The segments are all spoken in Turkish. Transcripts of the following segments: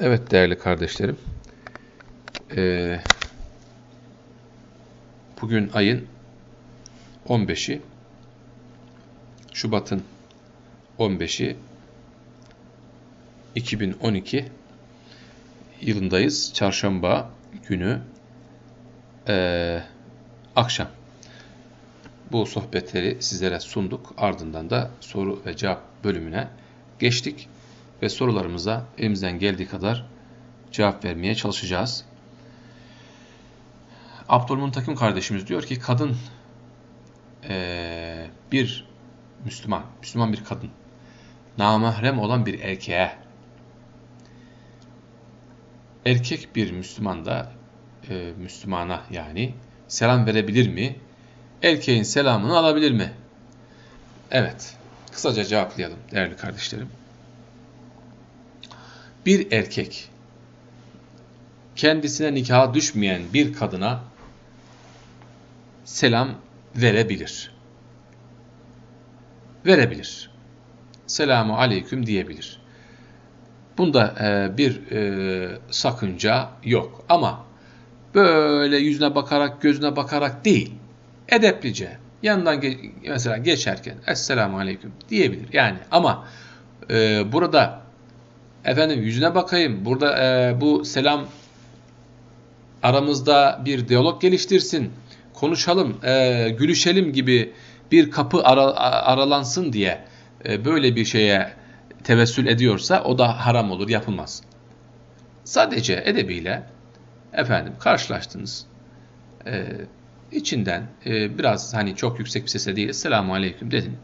Evet değerli kardeşlerim. Ee, bugün ayın 15'i Şubat'ın 15'i 2012 yılındayız. Çarşamba günü ee, akşam bu sohbetleri sizlere sunduk. Ardından da soru ve cevap bölümüne geçtik ve sorularımıza elimizden geldiği kadar cevap vermeye çalışacağız. Abdülmuntakim kardeşimiz diyor ki kadın ee, bir Müslüman, Müslüman bir kadın namahrem olan bir erkeğe erkek bir Müslüman da e, Müslümana yani selam verebilir mi? Erkeğin selamını alabilir mi? Evet, kısaca cevaplayalım değerli kardeşlerim bir erkek kendisine nikaha düşmeyen bir kadına selam verebilir. Verebilir. Selamu aleyküm diyebilir. Bunda e, bir e, sakınca yok. Ama böyle yüzüne bakarak, gözüne bakarak değil, edeplice, yanından ge mesela geçerken Esselamu Aleyküm diyebilir. Yani ama e, burada efendim yüzüne bakayım, burada e, bu selam aramızda bir diyalog geliştirsin, konuşalım, e, gülüşelim gibi bir kapı ara, aralansın diye e, böyle bir şeye tevessül ediyorsa o da haram olur, yapılmaz. Sadece edebiyle efendim karşılaştınız. E, içinden e, biraz hani çok yüksek bir sesle değil, selamun aleyküm dedin.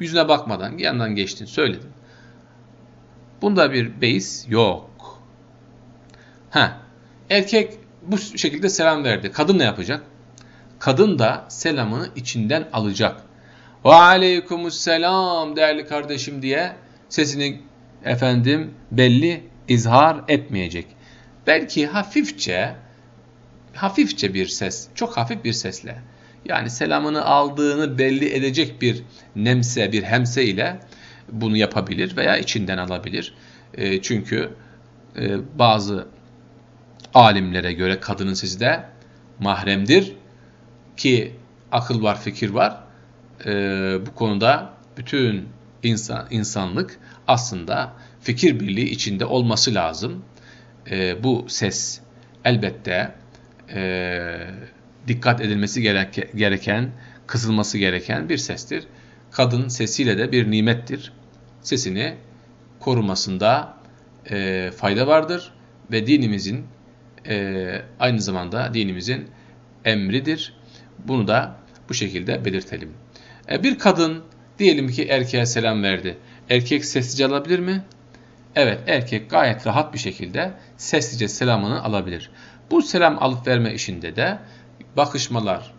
Yüzüne bakmadan yandan geçtin, söyledin. Bunda bir beis yok. Ha, erkek bu şekilde selam verdi. Kadın ne yapacak? Kadın da selamını içinden alacak. Ve aleykümselam değerli kardeşim diye sesini efendim belli izhar etmeyecek. Belki hafifçe hafifçe bir ses, çok hafif bir sesle yani selamını aldığını belli edecek bir nemse, bir hemse ile bunu yapabilir veya içinden alabilir. E, çünkü e, bazı alimlere göre kadının sesi de mahremdir ki akıl var, fikir var. E, bu konuda bütün insan insanlık aslında fikir birliği içinde olması lazım. E, bu ses elbette e, dikkat edilmesi gereke, gereken, kısılması gereken bir sestir. Kadın sesiyle de bir nimettir sesini korumasında e, fayda vardır ve dinimizin e, aynı zamanda dinimizin emridir. Bunu da bu şekilde belirtelim. E, bir kadın diyelim ki erkeğe selam verdi. Erkek sessizce alabilir mi? Evet erkek gayet rahat bir şekilde sessizce selamını alabilir. Bu selam alıp verme işinde de bakışmalar,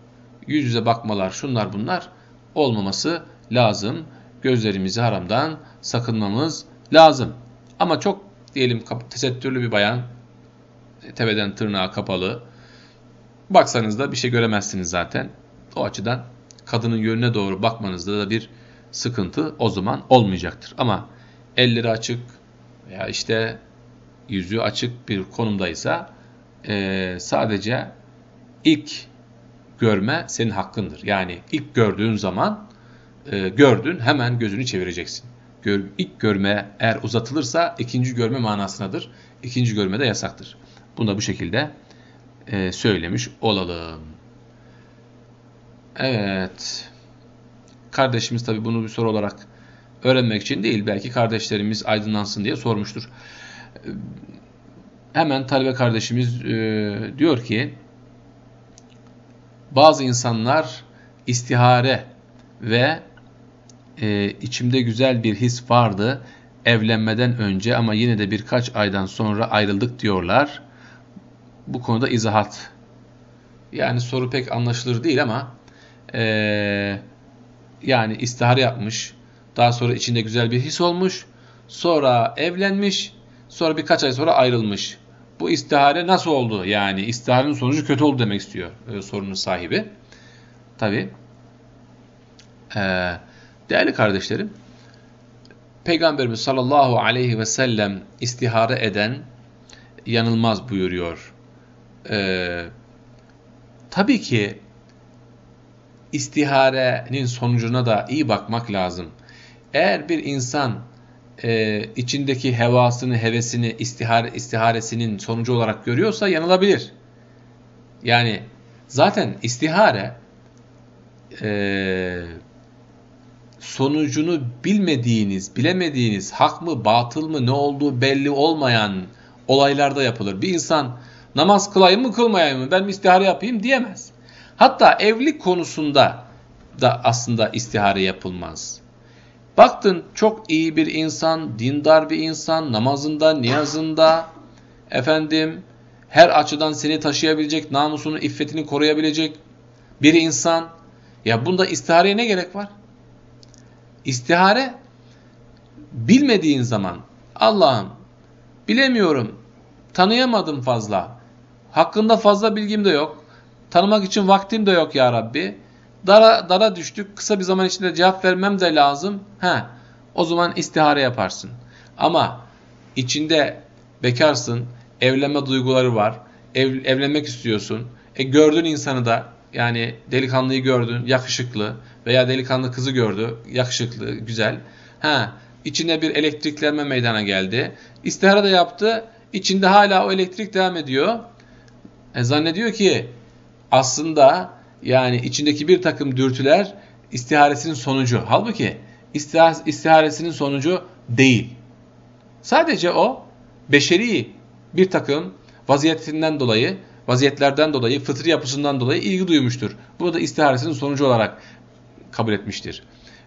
yüz yüze bakmalar, şunlar bunlar olmaması lazım. Gözlerimizi haramdan sakınmamız lazım. Ama çok diyelim tesettürlü bir bayan, tepeden tırnağa kapalı, baksanız da bir şey göremezsiniz zaten. O açıdan kadının yönüne doğru bakmanızda da bir sıkıntı o zaman olmayacaktır. Ama elleri açık veya işte yüzü açık bir konumdaysa e, sadece ilk görme senin hakkındır. Yani ilk gördüğün zaman e, gördün hemen gözünü çevireceksin. Gör, ilk görme eğer uzatılırsa ikinci görme manasınadır. İkinci görme de yasaktır. Bunu da bu şekilde e, söylemiş olalım. Evet. Kardeşimiz tabi bunu bir soru olarak öğrenmek için değil belki kardeşlerimiz aydınlansın diye sormuştur. Hemen talebe kardeşimiz e, diyor ki bazı insanlar istihare ve e, içimde güzel bir his vardı evlenmeden önce ama yine de birkaç aydan sonra ayrıldık diyorlar. Bu konuda izahat. Yani soru pek anlaşılır değil ama e, yani istihare yapmış. Daha sonra içinde güzel bir his olmuş. Sonra evlenmiş. Sonra birkaç ay sonra ayrılmış. Bu istihare nasıl oldu? Yani istiharenin sonucu kötü oldu demek istiyor e, sorunun sahibi. Tabi. Eee Değerli kardeşlerim, Peygamberimiz sallallahu aleyhi ve sellem istihare eden yanılmaz buyuruyor. Ee, tabii ki istiharenin sonucuna da iyi bakmak lazım. Eğer bir insan e, içindeki hevasını, hevesini, istihare, istiharesinin sonucu olarak görüyorsa yanılabilir. Yani zaten istihare e, sonucunu bilmediğiniz, bilemediğiniz, hak mı, batıl mı, ne olduğu belli olmayan olaylarda yapılır. Bir insan namaz kılayım mı, kılmayayım mı, ben mi istihare yapayım diyemez. Hatta evlilik konusunda da aslında istihare yapılmaz. Baktın çok iyi bir insan, dindar bir insan, namazında, niyazında, efendim her açıdan seni taşıyabilecek, namusunu, iffetini koruyabilecek bir insan. Ya bunda istihareye ne gerek var? İstihare bilmediğin zaman Allah'ım bilemiyorum, tanıyamadım fazla, hakkında fazla bilgim de yok, tanımak için vaktim de yok ya Rabbi. Dara, dara düştük, kısa bir zaman içinde cevap vermem de lazım. He, o zaman istihare yaparsın. Ama içinde bekarsın, evlenme duyguları var, ev, evlenmek istiyorsun. E gördün insanı da yani delikanlıyı gördün, yakışıklı veya delikanlı kızı gördü, yakışıklı, güzel. Ha, içinde bir elektriklenme meydana geldi. İstihara da yaptı, içinde hala o elektrik devam ediyor. E zannediyor ki aslında yani içindeki bir takım dürtüler istiharesinin sonucu. Halbuki istiharesinin sonucu değil. Sadece o beşeri bir takım vaziyetinden dolayı, vaziyetlerden dolayı, fıtri yapısından dolayı ilgi duymuştur. Bu da istiharesinin sonucu olarak kabul etmiştir.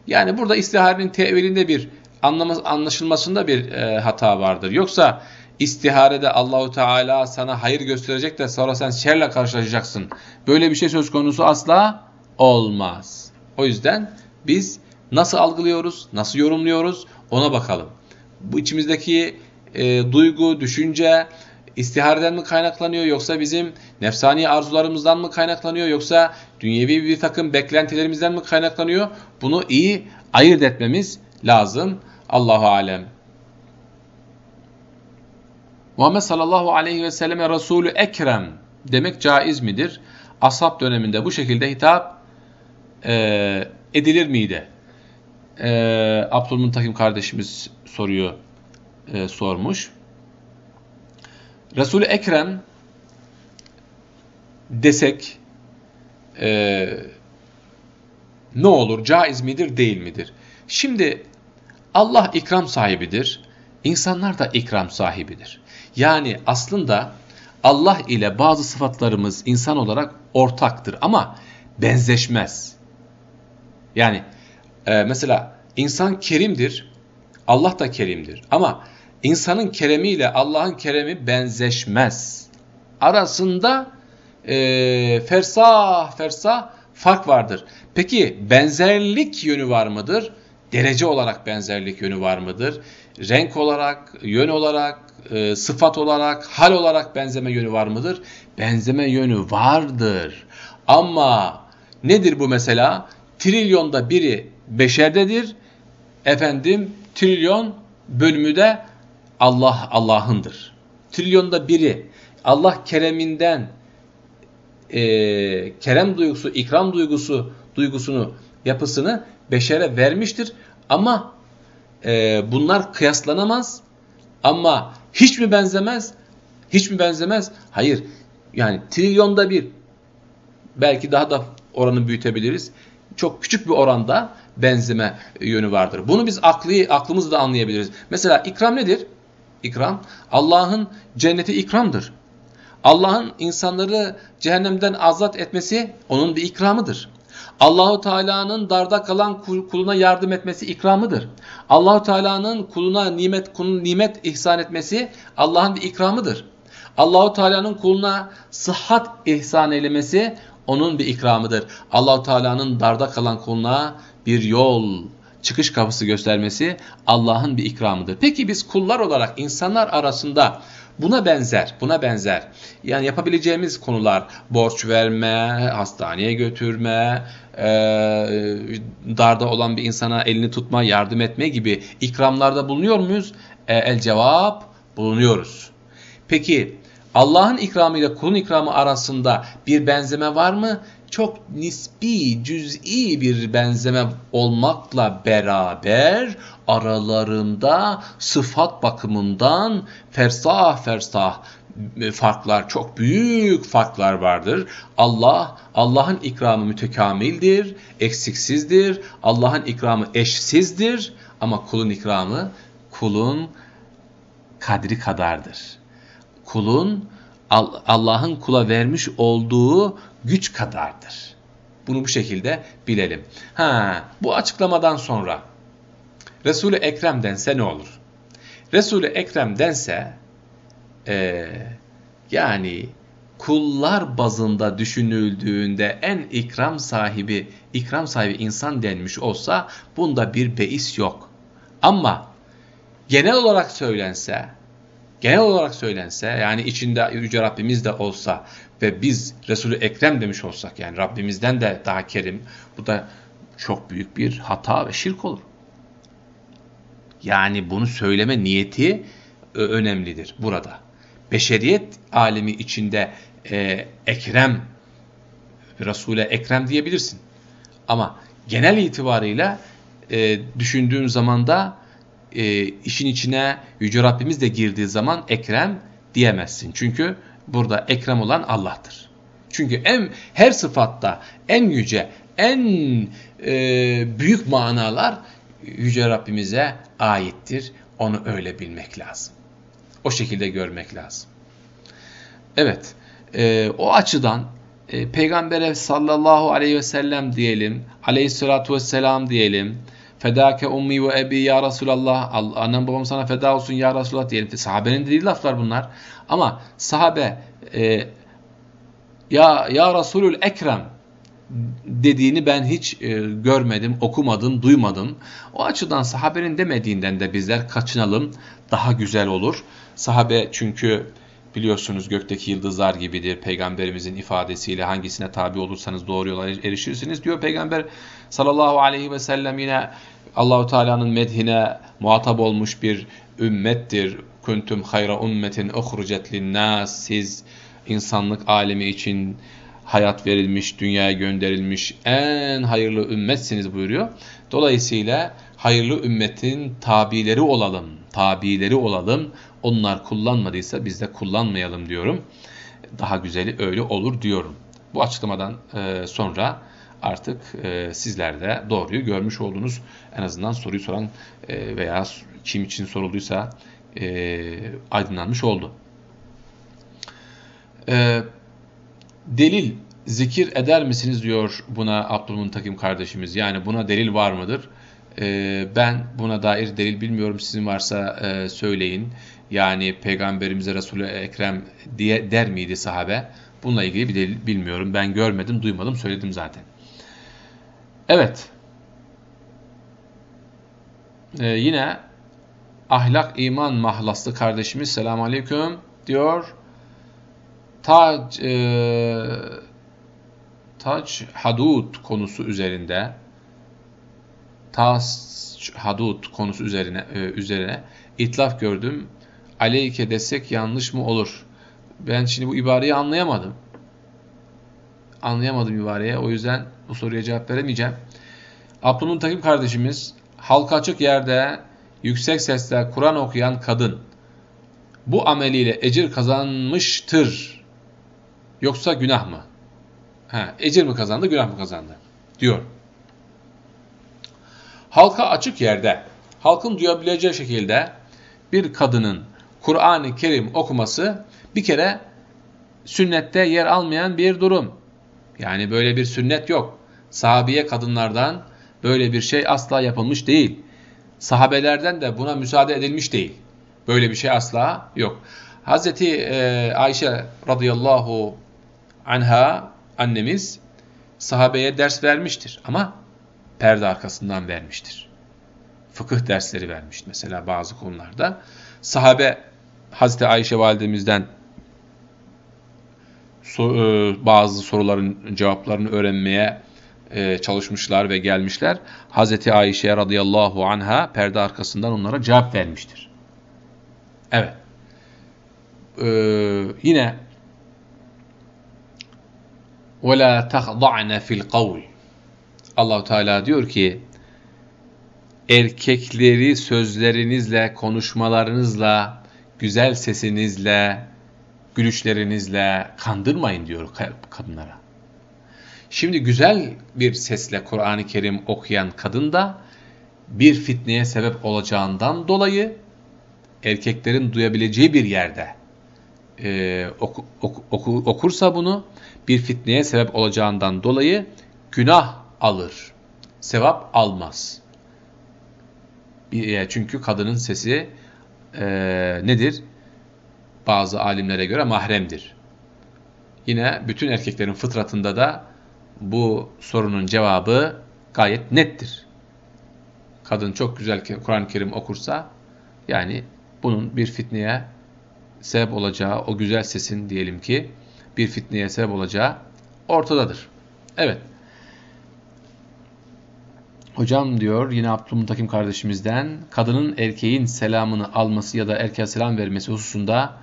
Yani burada istiharenin tevilinde bir anlaşılmasında bir e, hata vardır. Yoksa istiharede Allahu Teala sana hayır gösterecek de sonra sen şerle karşılaşacaksın. Böyle bir şey söz konusu asla olmaz. O yüzden biz nasıl algılıyoruz, nasıl yorumluyoruz ona bakalım. Bu içimizdeki e, duygu, düşünce istihareden mi kaynaklanıyor yoksa bizim nefsani arzularımızdan mı kaynaklanıyor yoksa dünyevi bir takım beklentilerimizden mi kaynaklanıyor? Bunu iyi ayırt etmemiz lazım. Allahu alem. Muhammed sallallahu aleyhi ve selleme Resulü Ekrem demek caiz midir? Ashab döneminde bu şekilde hitap e, edilir miydi? E, Abdülmuntakim kardeşimiz soruyor, e, sormuş. Resulü Ekrem desek e, ne olur? Caiz midir, değil midir? Şimdi Allah ikram sahibidir. İnsanlar da ikram sahibidir. Yani aslında Allah ile bazı sıfatlarımız insan olarak ortaktır ama benzeşmez. Yani e, mesela insan kerimdir, Allah da kerimdir ama insanın keremiyle Allah'ın keremi benzeşmez. Arasında e, fersah fersah fark vardır. Peki benzerlik yönü var mıdır? Derece olarak benzerlik yönü var mıdır? Renk olarak, yön olarak, e, sıfat olarak, hal olarak benzeme yönü var mıdır? Benzeme yönü vardır. Ama nedir bu mesela? Trilyonda biri beşerdedir. Efendim trilyon bölümü de Allah Allah'ındır. Trilyonda biri Allah kereminden e, kerem duygusu, ikram duygusu duygusunu, yapısını beşere vermiştir. Ama e, bunlar kıyaslanamaz. Ama hiç mi benzemez? Hiç mi benzemez? Hayır. Yani trilyonda bir belki daha da oranı büyütebiliriz. Çok küçük bir oranda benzeme yönü vardır. Bunu biz aklı, aklımızla anlayabiliriz. Mesela ikram nedir? İkram Allah'ın cenneti ikramdır. Allah'ın insanları cehennemden azat etmesi onun bir ikramıdır. Allahu Teala'nın darda kalan kuluna yardım etmesi ikramıdır. Allahu Teala'nın kuluna nimet kulun nimet ihsan etmesi Allah'ın bir ikramıdır. Allahu Teala'nın kuluna sıhhat ihsan eylemesi onun bir ikramıdır. Allahu Teala'nın darda kalan kuluna bir yol, çıkış kapısı göstermesi Allah'ın bir ikramıdır. Peki biz kullar olarak insanlar arasında Buna benzer, buna benzer. Yani yapabileceğimiz konular borç verme, hastaneye götürme, e, darda olan bir insana elini tutma, yardım etme gibi ikramlarda bulunuyor muyuz? E, el cevap bulunuyoruz. Peki Allah'ın ikramı ile kulun ikramı arasında bir benzeme var mı? Çok nispi, cüz'i bir benzeme olmakla beraber aralarında sıfat bakımından fersah fersah farklar, çok büyük farklar vardır. Allah, Allah'ın ikramı mütekamildir, eksiksizdir. Allah'ın ikramı eşsizdir ama kulun ikramı kulun kadri kadardır. Kulun Allah'ın kula vermiş olduğu güç kadardır. Bunu bu şekilde bilelim. Ha, bu açıklamadan sonra Resul-i Ekrem dense ne olur? Resul-i Ekrem dense e, yani kullar bazında düşünüldüğünde en ikram sahibi, ikram sahibi insan denmiş olsa bunda bir beis yok. Ama genel olarak söylense, genel olarak söylense yani içinde Yüce Rabbimiz de olsa ve biz Resulü Ekrem demiş olsak yani Rabbimizden de daha kerim bu da çok büyük bir hata ve şirk olur. Yani bunu söyleme niyeti e, önemlidir burada. Beşeriyet alemi içinde e, Ekrem, Resul'e Ekrem diyebilirsin. Ama genel itibarıyla e, düşündüğün zaman da e, işin içine Yüce Rabbimiz de girdiği zaman Ekrem diyemezsin. Çünkü burada Ekrem olan Allah'tır. Çünkü en, her sıfatta en yüce, en e, büyük manalar Yüce Rabbimize aittir. Onu öyle bilmek lazım. O şekilde görmek lazım. Evet, e, o açıdan e, Peygamber'e sallallahu aleyhi ve sellem diyelim, aleyhissalatu vesselam diyelim, fedake ummi ve ebi ya Resulallah, annem babam sana feda olsun ya Resulallah diyelim. Sahabenin dediği laflar bunlar. Ama sahabe e, ya, ya Resulül Ekrem dediğini ben hiç e, görmedim, okumadım, duymadım. O açıdan sahabenin demediğinden de bizler kaçınalım. Daha güzel olur. Sahabe çünkü biliyorsunuz gökteki yıldızlar gibidir. Peygamberimizin ifadesiyle hangisine tabi olursanız doğru yola erişirsiniz diyor. Peygamber sallallahu aleyhi ve sellem yine Allahu Teala'nın medhine muhatap olmuş bir ümmettir. Kuntum hayra ummetin uhrucet linnas. Siz insanlık alemi için hayat verilmiş, dünyaya gönderilmiş en hayırlı ümmetsiniz buyuruyor. Dolayısıyla hayırlı ümmetin tabileri olalım, tabileri olalım. Onlar kullanmadıysa biz de kullanmayalım diyorum. Daha güzeli öyle olur diyorum. Bu açıklamadan e, sonra artık e, sizler de doğruyu görmüş oldunuz. En azından soruyu soran e, veya kim için sorulduysa aydınlanmış oldu. delil zikir eder misiniz diyor buna Abdülmuntakim kardeşimiz. Yani buna delil var mıdır? Ee, ben buna dair delil bilmiyorum. Sizin varsa e, söyleyin. Yani Peygamberimize Resulü Ekrem diye der miydi sahabe? Bununla ilgili bir delil bilmiyorum. Ben görmedim, duymadım, söyledim zaten. Evet. Ee, yine ahlak iman mahlaslı kardeşimiz selamun aleyküm diyor. Tac e, tac hadud konusu üzerinde tas hadud konusu üzerine e, üzerine itlaf gördüm. Aleyke desek yanlış mı olur? Ben şimdi bu ibareyi anlayamadım. Anlayamadım ibareye. O yüzden bu soruya cevap veremeyeceğim. Abdülmun Takım kardeşimiz halka açık yerde yüksek sesle Kur'an okuyan kadın bu ameliyle ecir kazanmıştır. Yoksa günah mı? Ha, ecir mi kazandı, günah mı kazandı? Diyor. Halka açık yerde, halkın duyabileceği şekilde bir kadının Kur'an-ı Kerim okuması bir kere sünnette yer almayan bir durum. Yani böyle bir sünnet yok. Sahabiye kadınlardan böyle bir şey asla yapılmış değil. Sahabelerden de buna müsaade edilmiş değil. Böyle bir şey asla yok. Hazreti e, Ayşe radıyallahu anha annemiz sahabeye ders vermiştir ama perde arkasından vermiştir. Fıkıh dersleri vermiştir mesela bazı konularda. Sahabe Hazreti Ayşe validemizden e, bazı soruların cevaplarını öğrenmeye e, çalışmışlar ve gelmişler. Hazreti Ayşe radıyallahu anha perde arkasından onlara cevap vermiştir. Evet. e, yine وَلَا تَخْضَعْنَ فِي الْقَوْلِ allah Teala diyor ki erkekleri sözlerinizle, konuşmalarınızla, güzel sesinizle, gülüşlerinizle kandırmayın diyor kadınlara. Şimdi güzel bir sesle Kur'an-ı Kerim okuyan kadın da bir fitneye sebep olacağından dolayı erkeklerin duyabileceği bir yerde e, oku, oku, oku, okursa bunu bir fitneye sebep olacağından dolayı günah alır. Sevap almaz. E, çünkü kadının sesi e, nedir? Bazı alimlere göre mahremdir. Yine bütün erkeklerin fıtratında da bu sorunun cevabı gayet nettir. Kadın çok güzel Kur'an-ı Kerim okursa yani bunun bir fitneye sebep olacağı, o güzel sesin diyelim ki bir fitneye sebep olacağı ortadadır. Evet. Hocam diyor yine Abdülmutakim kardeşimizden kadının erkeğin selamını alması ya da erkeğe selam vermesi hususunda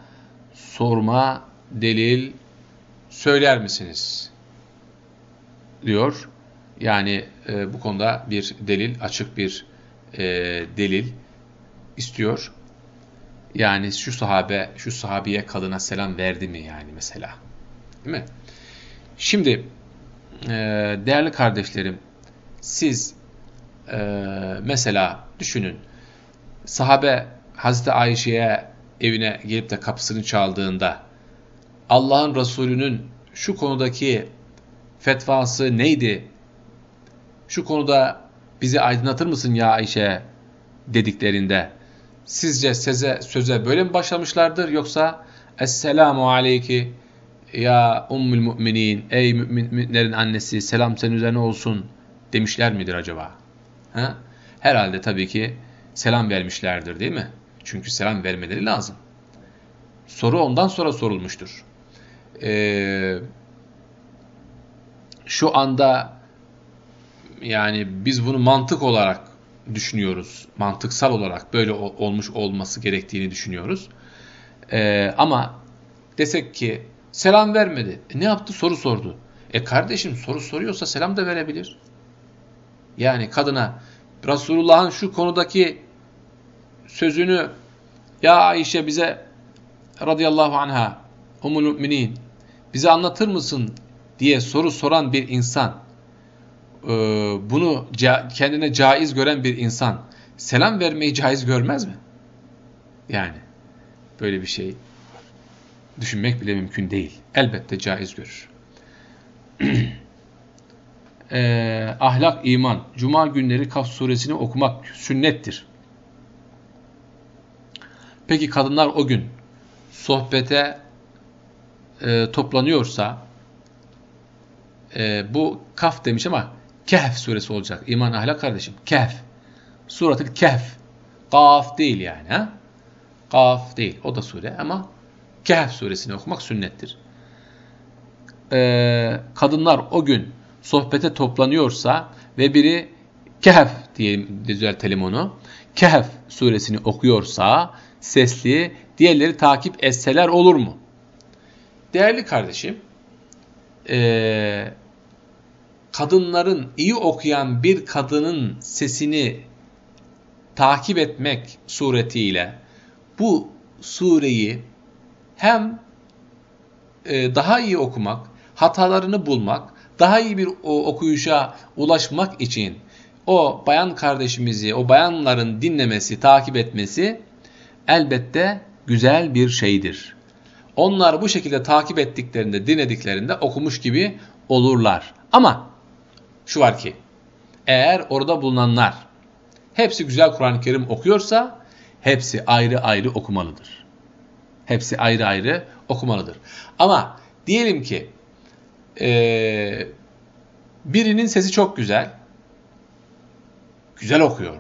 sorma delil söyler misiniz? Diyor. Yani e, bu konuda bir delil, açık bir e, delil istiyor. Yani şu sahabe, şu sahabiye kadına selam verdi mi yani mesela? Değil mi? Şimdi e, değerli kardeşlerim, siz e, mesela düşünün, sahabe Hazreti Ayşe'ye evine gelip de kapısını çaldığında Allah'ın Resulü'nün şu konudaki fetvası neydi? Şu konuda bizi aydınlatır mısın ya Ayşe dediklerinde sizce söze, söze böyle mi başlamışlardır yoksa Esselamu aleyki ya ummul müminin ey müminlerin annesi selam senin üzerine olsun demişler midir acaba? Ha? Herhalde tabii ki selam vermişlerdir değil mi? Çünkü selam vermeleri lazım. Soru ondan sonra sorulmuştur. Ee, şu anda yani biz bunu mantık olarak düşünüyoruz. Mantıksal olarak böyle olmuş olması gerektiğini düşünüyoruz. Ee, ama desek ki selam vermedi. E ne yaptı? Soru sordu. E kardeşim soru soruyorsa selam da verebilir. Yani kadına Resulullah'ın şu konudaki sözünü ya Ayşe bize radıyallahu anha umul müminin bize anlatır mısın diye soru soran bir insan, e, bunu kendine caiz gören bir insan selam vermeyi caiz görmez mi? Yani böyle bir şey düşünmek bile mümkün değil. Elbette caiz görür. e, ahlak, iman. Cuma günleri Kaf suresini okumak sünnettir. Peki kadınlar o gün sohbete e, toplanıyorsa e, bu Kaf demiş ama Kehf suresi olacak. İman ahlak kardeşim. Kehf. Suratı Kehf. Kaf değil yani. Kaf değil. O da sure ama Kehf suresini okumak sünnettir. Ee, kadınlar o gün sohbete toplanıyorsa ve biri Kehf diye düzeltelim onu. Kehf suresini okuyorsa sesli diğerleri takip etseler olur mu? Değerli kardeşim, e, kadınların iyi okuyan bir kadının sesini takip etmek suretiyle bu sureyi hem e, daha iyi okumak, hatalarını bulmak, daha iyi bir o, okuyuşa ulaşmak için o bayan kardeşimizi, o bayanların dinlemesi, takip etmesi elbette güzel bir şeydir. Onlar bu şekilde takip ettiklerinde, dinlediklerinde okumuş gibi olurlar. Ama şu var ki, eğer orada bulunanlar hepsi güzel Kur'an-ı Kerim okuyorsa, hepsi ayrı ayrı okumalıdır. Hepsi ayrı ayrı okumalıdır. Ama diyelim ki, ee, birinin sesi çok güzel, güzel okuyor,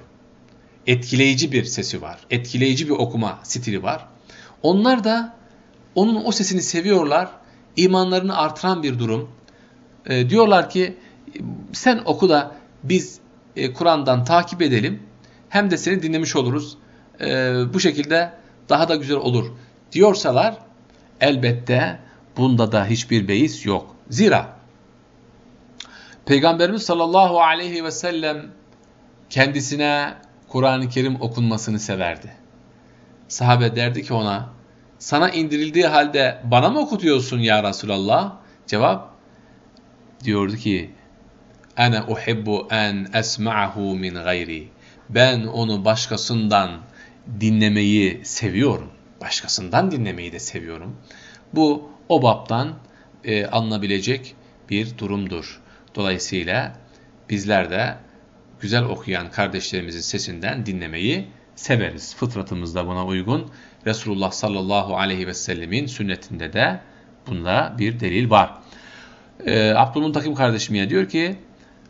etkileyici bir sesi var, etkileyici bir okuma stili var. Onlar da onun o sesini seviyorlar. imanlarını artıran bir durum. E, diyorlar ki sen oku da biz e, Kur'an'dan takip edelim. Hem de seni dinlemiş oluruz. E, bu şekilde daha da güzel olur diyorsalar elbette bunda da hiçbir beis yok. Zira Peygamberimiz sallallahu aleyhi ve sellem kendisine Kur'an-ı Kerim okunmasını severdi. Sahabe derdi ki ona, sana indirildiği halde bana mı okutuyorsun ya Resulallah? Cevap, diyordu ki, Ana uhibbu en esma'ahu min gayri. Ben onu başkasından dinlemeyi seviyorum. Başkasından dinlemeyi de seviyorum. Bu o baptan e, alınabilecek bir durumdur. Dolayısıyla bizler de güzel okuyan kardeşlerimizin sesinden dinlemeyi severiz. Fıtratımız da buna uygun. Resulullah sallallahu aleyhi ve sellemin sünnetinde de bunda bir delil var. Ee, Abdülmuntakim kardeşim ya diyor ki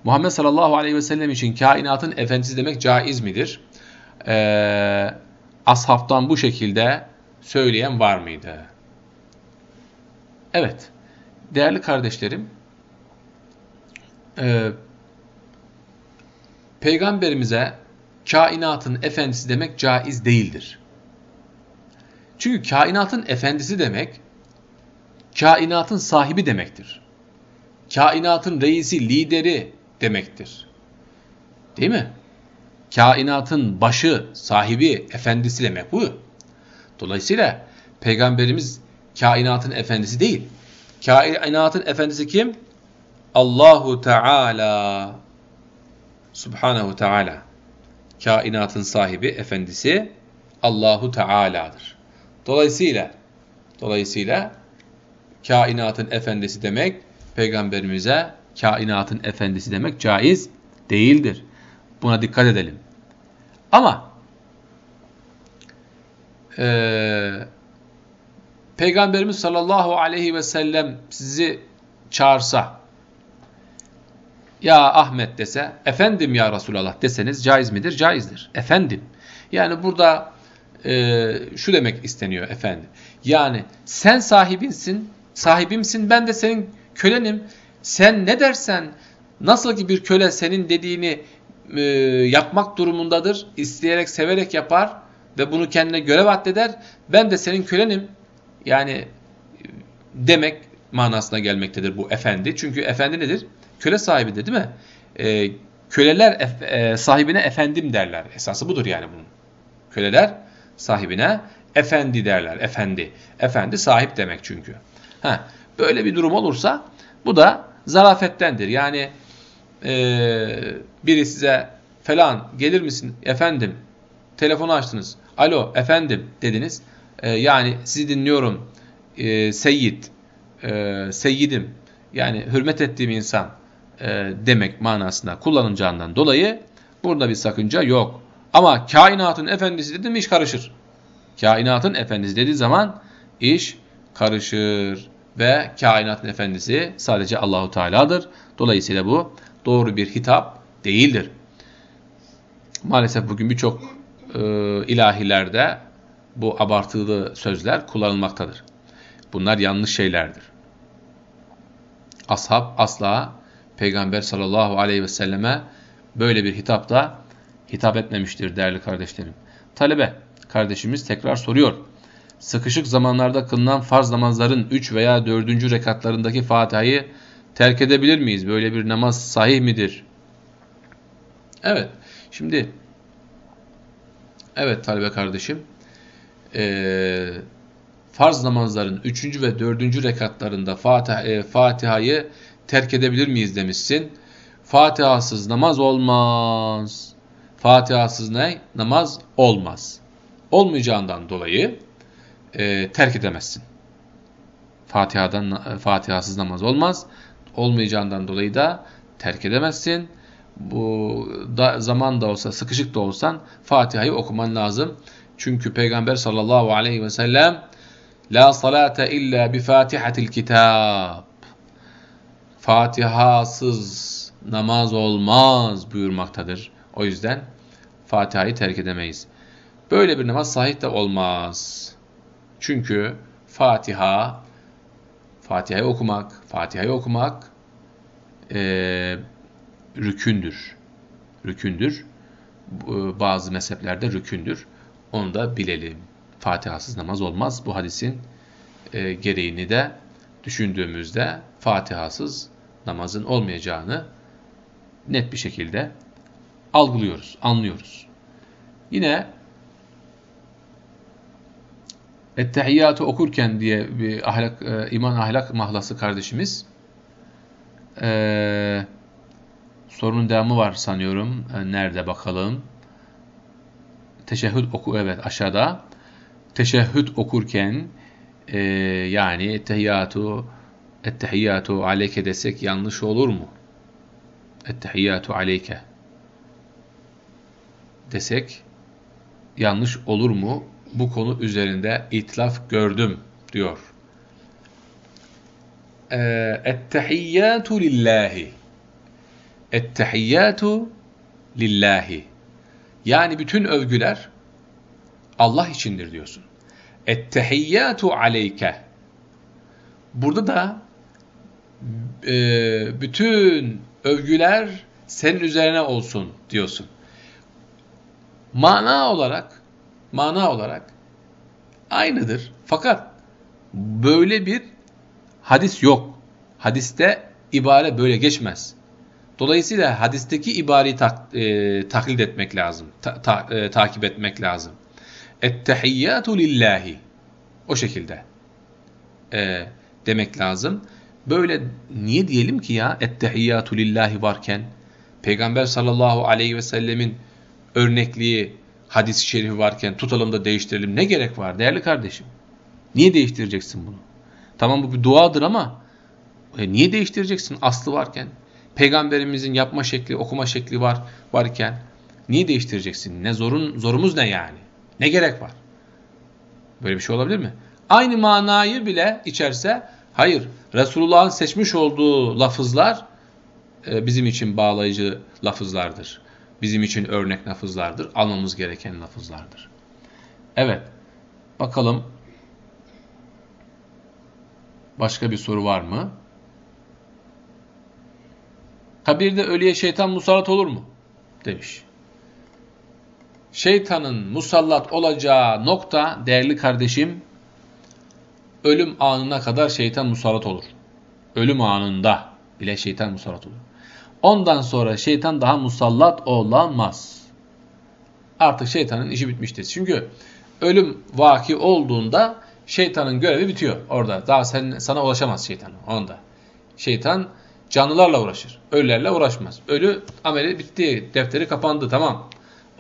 Muhammed sallallahu aleyhi ve sellem için kainatın efendisi demek caiz midir? Ee, ashabtan bu şekilde söyleyen var mıydı? Evet. Değerli kardeşlerim, e, Peygamberimize kainatın efendisi demek caiz değildir. Çünkü kainatın efendisi demek, kainatın sahibi demektir. Kainatın reisi, lideri demektir. Değil mi? Kainatın başı, sahibi, efendisi demek bu. Dolayısıyla Peygamberimiz kainatın efendisi değil. Kainatın efendisi kim? Allahu Teala. Subhanahu Teala. Kainatın sahibi, efendisi Allahu Teala'dır. Dolayısıyla dolayısıyla kainatın efendisi demek peygamberimize kainatın efendisi demek caiz değildir. Buna dikkat edelim. Ama e, Peygamberimiz sallallahu aleyhi ve sellem sizi çağırsa ya Ahmet dese efendim ya Resulallah deseniz caiz midir? Caizdir. Efendim. Yani burada e, şu demek isteniyor efendim. Yani sen sahibinsin, sahibimsin ben de senin kölenim. Sen ne dersen nasıl ki bir köle senin dediğini e, yapmak durumundadır. isteyerek severek yapar ve bunu kendine görev addeder. Ben de senin kölenim. Yani demek manasına gelmektedir bu efendi. Çünkü efendi nedir? Köle sahibidir değil mi? E, köleler e, sahibine efendim derler. Esası budur yani bunun. Köleler sahibine efendi derler. Efendi. Efendi sahip demek çünkü. Ha, böyle bir durum olursa bu da zarafettendir. Yani e, biri size falan gelir misin efendim telefonu açtınız. Alo efendim dediniz. E, yani sizi dinliyorum e, seyyid, e, seyyidim yani hürmet ettiğim insan e, demek manasında kullanılacağından dolayı burada bir sakınca yok. Ama kainatın efendisi dedim iş karışır. Kainatın efendisi dediği zaman iş karışır ve kainatın efendisi sadece Allahu Teala'dır. Dolayısıyla bu doğru bir hitap değildir. Maalesef bugün birçok e, ilahilerde bu abartılı sözler kullanılmaktadır. Bunlar yanlış şeylerdir. Ashab asla Peygamber sallallahu aleyhi ve selleme böyle bir hitapta hitap etmemiştir değerli kardeşlerim. Talebe kardeşimiz tekrar soruyor. Sıkışık zamanlarda kılınan farz namazların 3 veya 4. rekatlarındaki Fatiha'yı terk edebilir miyiz? Böyle bir namaz sahih midir? Evet. Şimdi evet talebe kardeşim e, farz namazların 3. ve 4. rekatlarında Fatih, e, Fatiha'yı terk edebilir miyiz demişsin. Fatihasız namaz olmaz. Fatihasız ne? Namaz olmaz. Olmayacağından dolayı e, terk edemezsin. Fatiha'dan Fatihasız namaz olmaz. Olmayacağından dolayı da terk edemezsin. Bu da, zaman da olsa, sıkışık da olsan Fatiha'yı okuman lazım. Çünkü Peygamber sallallahu aleyhi ve sellem La salate illa bi fatihatil kitab. Fatihasız namaz olmaz buyurmaktadır. O yüzden Fatiha'yı terk edemeyiz. Böyle bir namaz sahih de olmaz. Çünkü Fatiha, Fatiha'yı okumak, Fatiha'yı okumak e, rükündür. Rükündür. Bazı mezheplerde rükündür. Onu da bilelim. Fatihasız namaz olmaz. Bu hadisin e, gereğini de düşündüğümüzde Fatihasız namazın olmayacağını net bir şekilde algılıyoruz, anlıyoruz. Yine Ettehiyyatı okurken diye bir ahlak, e, iman ahlak mahlası kardeşimiz e, sorunun devamı var sanıyorum. E, nerede bakalım? Teşehhüd oku evet aşağıda. Teşehhüd okurken e, yani ettehiyyatu ettehiyyatu aleyke desek yanlış olur mu? Ettehiyyatu aleyke desek yanlış olur mu? Bu konu üzerinde itlaf gördüm diyor. Ee, ettehiyyatu lillahi Ettehiyyatu lillahi yani bütün övgüler Allah içindir diyorsun. Ettehiyyatu aleyke burada da e, bütün övgüler senin üzerine olsun diyorsun. Mana olarak mana olarak aynıdır. Fakat böyle bir hadis yok. Hadiste ibare böyle geçmez. Dolayısıyla hadisteki ibareyi tak, e, taklit etmek lazım. Ta, ta, e, takip etmek lazım. Ettehiyyatu lillahi. O şekilde e, demek lazım. Böyle niye diyelim ki ya ettehiyyatu lillahi varken Peygamber sallallahu aleyhi ve sellemin örnekliği hadis-i şerifi varken tutalım da değiştirelim. Ne gerek var değerli kardeşim? Niye değiştireceksin bunu? Tamam bu bir duadır ama e, niye değiştireceksin aslı varken? Peygamberimizin yapma şekli, okuma şekli var varken niye değiştireceksin? Ne zorun zorumuz ne yani? Ne gerek var? Böyle bir şey olabilir mi? Aynı manayı bile içerse hayır Resulullah'ın seçmiş olduğu lafızlar e, bizim için bağlayıcı lafızlardır bizim için örnek lafızlardır. Almamız gereken lafızlardır. Evet. Bakalım. Başka bir soru var mı? Kabirde ölüye şeytan musallat olur mu? Demiş. Şeytanın musallat olacağı nokta değerli kardeşim ölüm anına kadar şeytan musallat olur. Ölüm anında bile şeytan musallat olur. Ondan sonra şeytan daha musallat olamaz. Artık şeytanın işi bitmiştir. Çünkü ölüm vaki olduğunda şeytanın görevi bitiyor orada. Daha sen, sana ulaşamaz şeytan onda. Şeytan canlılarla uğraşır. Ölülerle uğraşmaz. Ölü ameli bitti. Defteri kapandı. Tamam.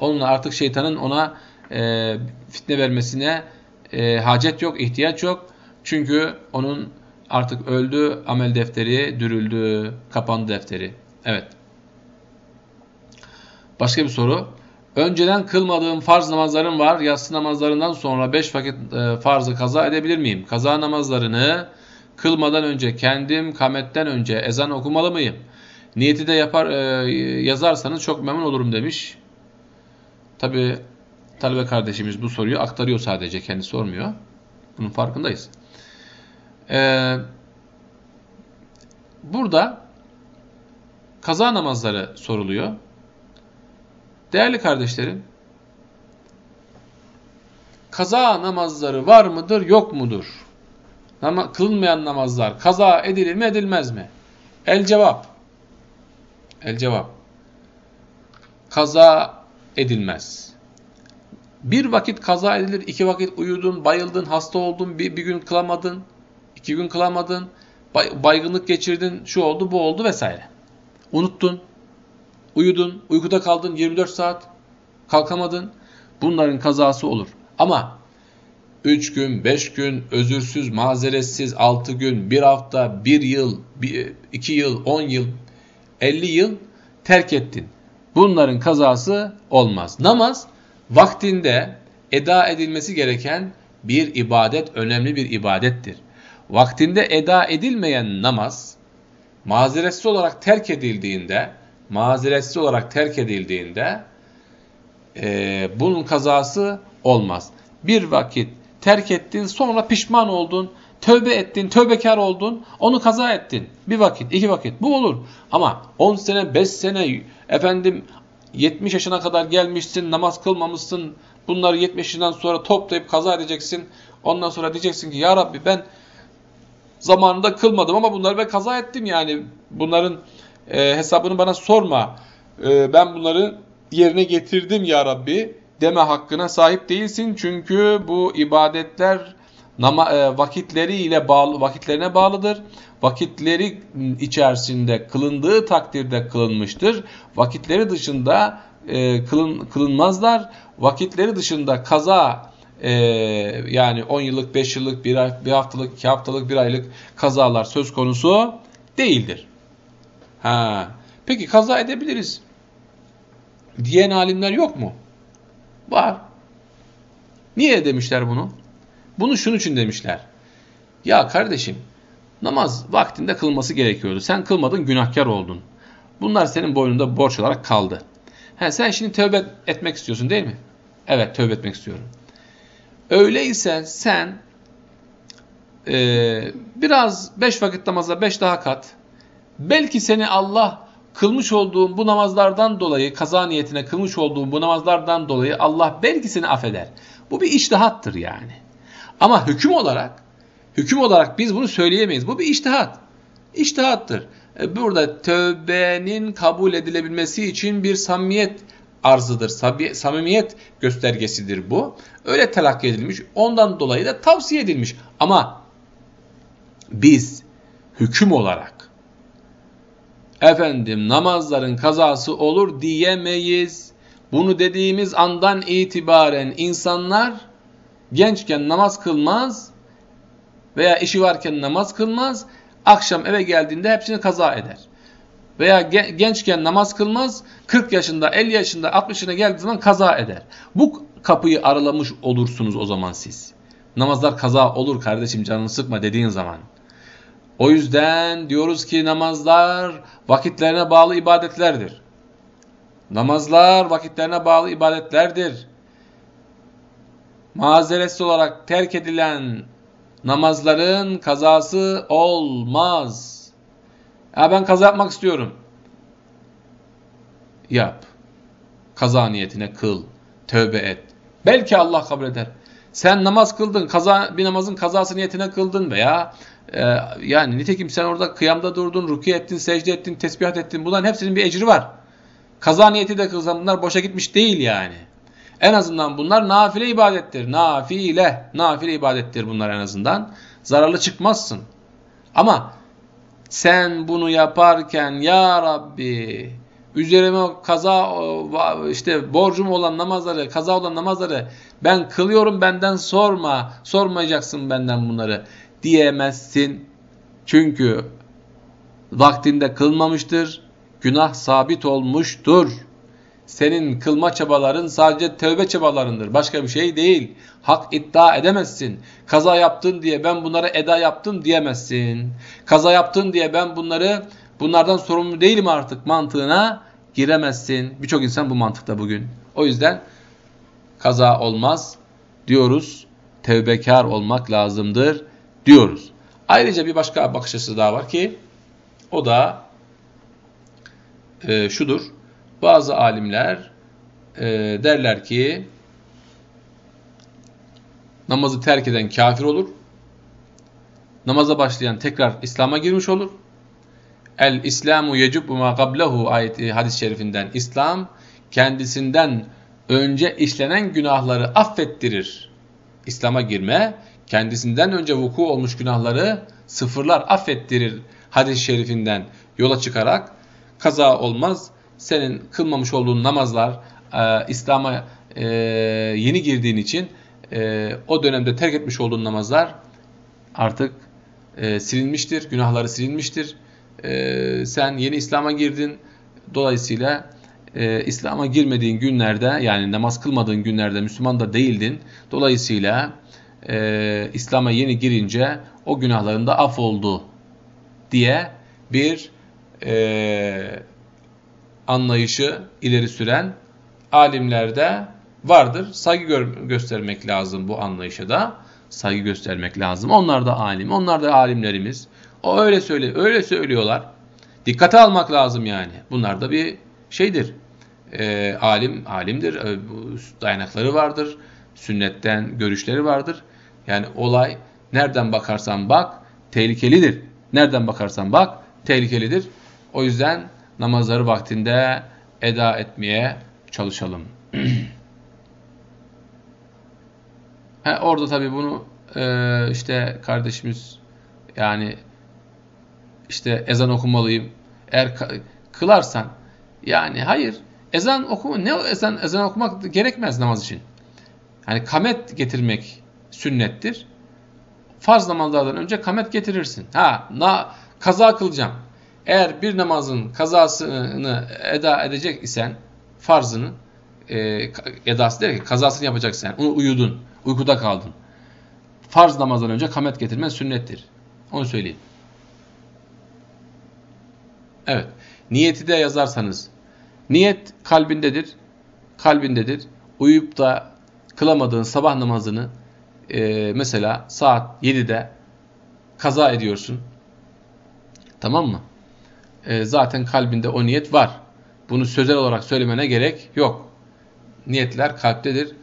Onunla artık şeytanın ona e, fitne vermesine e, hacet yok, ihtiyaç yok. Çünkü onun artık öldü, amel defteri dürüldü, kapandı defteri. Evet. Başka bir soru. Önceden kılmadığım farz namazlarım var. Yatsı namazlarından sonra beş vakit e, farzı kaza edebilir miyim? Kaza namazlarını kılmadan önce kendim kametten önce ezan okumalı mıyım? Niyeti de yapar e, yazarsanız çok memnun olurum demiş. Tabi talebe kardeşimiz bu soruyu aktarıyor sadece kendi sormuyor. Bunun farkındayız. Ee, burada kaza namazları soruluyor. Değerli kardeşlerim, kaza namazları var mıdır, yok mudur? Nama, kılınmayan namazlar kaza edilir mi, edilmez mi? El cevap. El cevap. Kaza edilmez. Bir vakit kaza edilir, iki vakit uyudun, bayıldın, hasta oldun, bir, bir gün kılamadın, iki gün kılamadın, bay, baygınlık geçirdin, şu oldu, bu oldu vesaire. Unuttun, uyudun, uykuda kaldın 24 saat, kalkamadın. Bunların kazası olur. Ama 3 gün, 5 gün, özürsüz, mazeretsiz, 6 gün, 1 hafta, 1 yıl, 2 yıl, 10 yıl, 50 yıl terk ettin. Bunların kazası olmaz. Namaz vaktinde eda edilmesi gereken bir ibadet, önemli bir ibadettir. Vaktinde eda edilmeyen namaz mazeretsiz olarak terk edildiğinde mazeretsiz olarak terk edildiğinde e, bunun kazası olmaz. Bir vakit terk ettin sonra pişman oldun, tövbe ettin, tövbekar oldun, onu kaza ettin. Bir vakit, iki vakit bu olur. Ama 10 sene, 5 sene efendim 70 yaşına kadar gelmişsin, namaz kılmamışsın. Bunları 70 yaşından sonra toplayıp kaza edeceksin. Ondan sonra diyeceksin ki ya Rabbi ben zamanında kılmadım ama bunları ben kaza ettim yani. Bunların e, hesabını bana sorma. E, ben bunları yerine getirdim ya Rabbi deme hakkına sahip değilsin. Çünkü bu ibadetler nama, e, vakitleri ile bağlı vakitlerine bağlıdır. Vakitleri içerisinde kılındığı takdirde kılınmıştır. Vakitleri dışında e, kılın, kılınmazlar. Vakitleri dışında kaza e, yani 10 yıllık, 5 yıllık, bir, ay, bir haftalık, 2 haftalık, bir aylık kazalar söz konusu değildir. Ha. Peki kaza edebiliriz diyen alimler yok mu? Var. Niye demişler bunu? Bunu şunun için demişler. Ya kardeşim namaz vaktinde kılması gerekiyordu. Sen kılmadın günahkar oldun. Bunlar senin boynunda borç olarak kaldı. He, sen şimdi tövbe etmek istiyorsun değil mi? Evet tövbe etmek istiyorum. Öyleyse sen e, biraz beş vakit namaza beş daha kat. Belki seni Allah kılmış olduğun bu namazlardan dolayı, kaza niyetine kılmış olduğun bu namazlardan dolayı Allah belki seni affeder. Bu bir iştihattır yani. Ama hüküm olarak, hüküm olarak biz bunu söyleyemeyiz. Bu bir iştihat. İştihattır. E, burada tövbenin kabul edilebilmesi için bir samimiyet arzıdır. Samimiyet göstergesidir bu. Öyle telakki edilmiş. Ondan dolayı da tavsiye edilmiş. Ama biz hüküm olarak efendim namazların kazası olur diyemeyiz. Bunu dediğimiz andan itibaren insanlar gençken namaz kılmaz veya işi varken namaz kılmaz, akşam eve geldiğinde hepsini kaza eder. Veya gençken namaz kılmaz, 40 yaşında, 50 yaşında, 60 yaşına geldiği zaman kaza eder. Bu kapıyı aralamış olursunuz o zaman siz. Namazlar kaza olur kardeşim canını sıkma dediğin zaman. O yüzden diyoruz ki namazlar vakitlerine bağlı ibadetlerdir. Namazlar vakitlerine bağlı ibadetlerdir. Mazeretsiz olarak terk edilen namazların kazası olmaz. Ya ben kaza yapmak istiyorum. Yap. Kaza niyetine kıl. Tövbe et. Belki Allah kabul eder. Sen namaz kıldın, kaza, bir namazın kazası niyetine kıldın veya e, yani nitekim sen orada kıyamda durdun, rukiye ettin, secde ettin, tesbihat ettin. Bunların hepsinin bir ecri var. Kaza niyeti de kılsan bunlar boşa gitmiş değil yani. En azından bunlar nafile ibadettir. Nafile, nafile ibadettir bunlar en azından. Zararlı çıkmazsın. Ama sen bunu yaparken ya Rabbi üzerime kaza işte borcum olan namazları, kaza olan namazları ben kılıyorum benden sorma, sormayacaksın benden bunları diyemezsin. Çünkü vaktinde kılmamıştır, günah sabit olmuştur. Senin kılma çabaların sadece tövbe çabalarındır. Başka bir şey değil. Hak iddia edemezsin. Kaza yaptın diye ben bunları eda yaptım diyemezsin. Kaza yaptın diye ben bunları bunlardan sorumlu değilim artık mantığına giremezsin. Birçok insan bu mantıkta bugün. O yüzden kaza olmaz diyoruz. Tevbekar olmak lazımdır diyoruz. Ayrıca bir başka bakış açısı daha var ki o da e, şudur. Bazı alimler e, derler ki namazı terk eden kafir olur. Namaza başlayan tekrar İslam'a girmiş olur. El İslamu yecubbu ma qablehu ayeti hadis-i şerifinden İslam kendisinden önce işlenen günahları affettirir. İslam'a girme kendisinden önce vuku olmuş günahları sıfırlar affettirir hadis-i şerifinden yola çıkarak kaza olmaz senin kılmamış olduğun namazlar e, İslam'a e, yeni girdiğin için e, o dönemde terk etmiş olduğun namazlar artık e, silinmiştir, günahları silinmiştir. E, sen yeni İslam'a girdin, dolayısıyla e, İslam'a girmediğin günlerde yani namaz kılmadığın günlerde Müslüman da değildin. Dolayısıyla e, İslam'a yeni girince o günahların da af oldu diye bir e, anlayışı ileri süren alimlerde vardır. Saygı gö göstermek lazım bu anlayışa da. Saygı göstermek lazım. Onlar da alim, onlar da alimlerimiz. O öyle söyle, öyle söylüyorlar. Dikkate almak lazım yani. Bunlar da bir şeydir. E, alim, alimdir. E, dayanakları vardır. Sünnetten görüşleri vardır. Yani olay nereden bakarsan bak tehlikelidir. Nereden bakarsan bak tehlikelidir. O yüzden namazları vaktinde eda etmeye çalışalım. He, orada tabii bunu e, işte kardeşimiz yani işte ezan okumalıyım. Eğer kılarsan yani hayır ezan okuma ne ezan ezan okumak gerekmez namaz için. Yani kamet getirmek sünnettir. Farz namazlardan önce kamet getirirsin. Ha na, kaza kılacağım. Eğer bir namazın kazasını eda edecek isen farzını e, edası der ki kazasını yapacaksın. Onu uyudun. Uykuda kaldın. Farz namazdan önce kamet getirmen sünnettir. Onu söyleyeyim. Evet. Niyeti de yazarsanız. Niyet kalbindedir. Kalbindedir. Uyuyup da kılamadığın sabah namazını e, mesela saat 7'de kaza ediyorsun. Tamam mı? E, zaten kalbinde o niyet var. Bunu sözel olarak söylemene gerek yok. Niyetler kalptedir.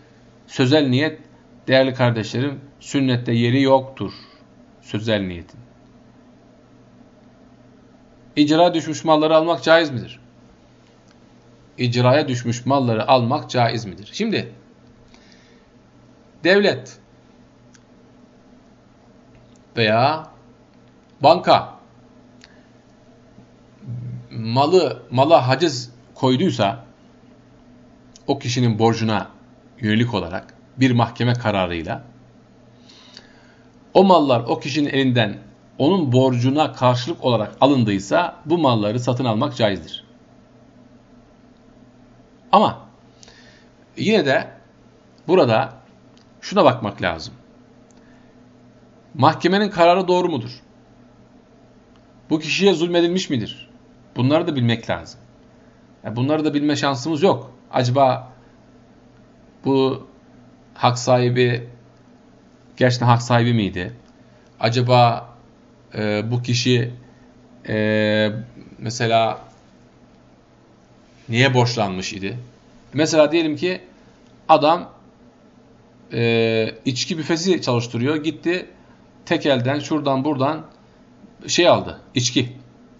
Sözel niyet değerli kardeşlerim sünnette yeri yoktur. Sözel niyetin. İcra düşmüş malları almak caiz midir? İcraya düşmüş malları almak caiz midir? Şimdi devlet veya banka malı mala haciz koyduysa o kişinin borcuna yönelik olarak bir mahkeme kararıyla o mallar o kişinin elinden onun borcuna karşılık olarak alındıysa bu malları satın almak caizdir. Ama yine de burada şuna bakmak lazım. Mahkemenin kararı doğru mudur? Bu kişiye zulmedilmiş midir? Bunları da bilmek lazım. Bunları da bilme şansımız yok. Acaba bu hak sahibi gerçekten hak sahibi miydi? Acaba e, bu kişi e, mesela niye borçlanmış idi? Mesela diyelim ki adam e, içki büfesi çalıştırıyor. Gitti tek elden şuradan buradan şey aldı. içki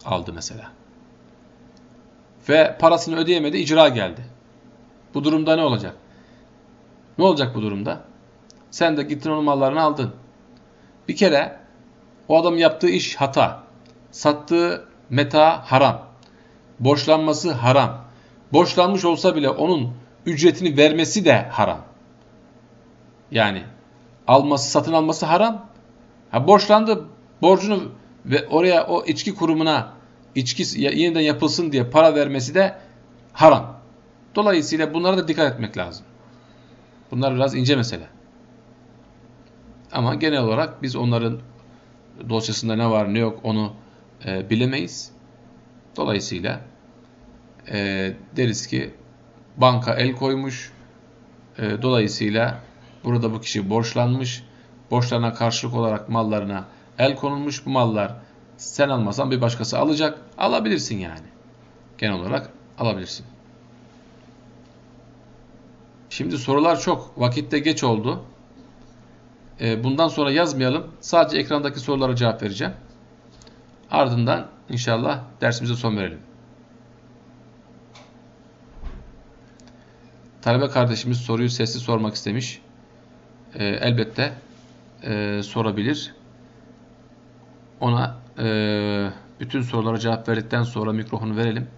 aldı mesela. Ve parasını ödeyemedi. icra geldi. Bu durumda ne olacak? Ne olacak bu durumda? Sen de gittin onun mallarını aldın. Bir kere o adam yaptığı iş hata. Sattığı meta haram. Borçlanması haram. Borçlanmış olsa bile onun ücretini vermesi de haram. Yani alması, satın alması haram. Ha, borçlandı, borcunu ve oraya o içki kurumuna içki yeniden yapılsın diye para vermesi de haram. Dolayısıyla bunlara da dikkat etmek lazım. Bunlar biraz ince mesele. Ama genel olarak biz onların dosyasında ne var ne yok onu e, bilemeyiz. Dolayısıyla e, deriz ki banka el koymuş. E, dolayısıyla burada bu kişi borçlanmış. Borçlarına karşılık olarak mallarına el konulmuş. Bu mallar sen almasan bir başkası alacak. Alabilirsin yani. Genel olarak alabilirsin. Şimdi sorular çok. Vakitte geç oldu. E, bundan sonra yazmayalım. Sadece ekrandaki sorulara cevap vereceğim. Ardından inşallah dersimize son verelim. Talebe kardeşimiz soruyu sesli sormak istemiş. E, elbette e, sorabilir. Ona e, bütün sorulara cevap verdikten sonra mikrofonu verelim.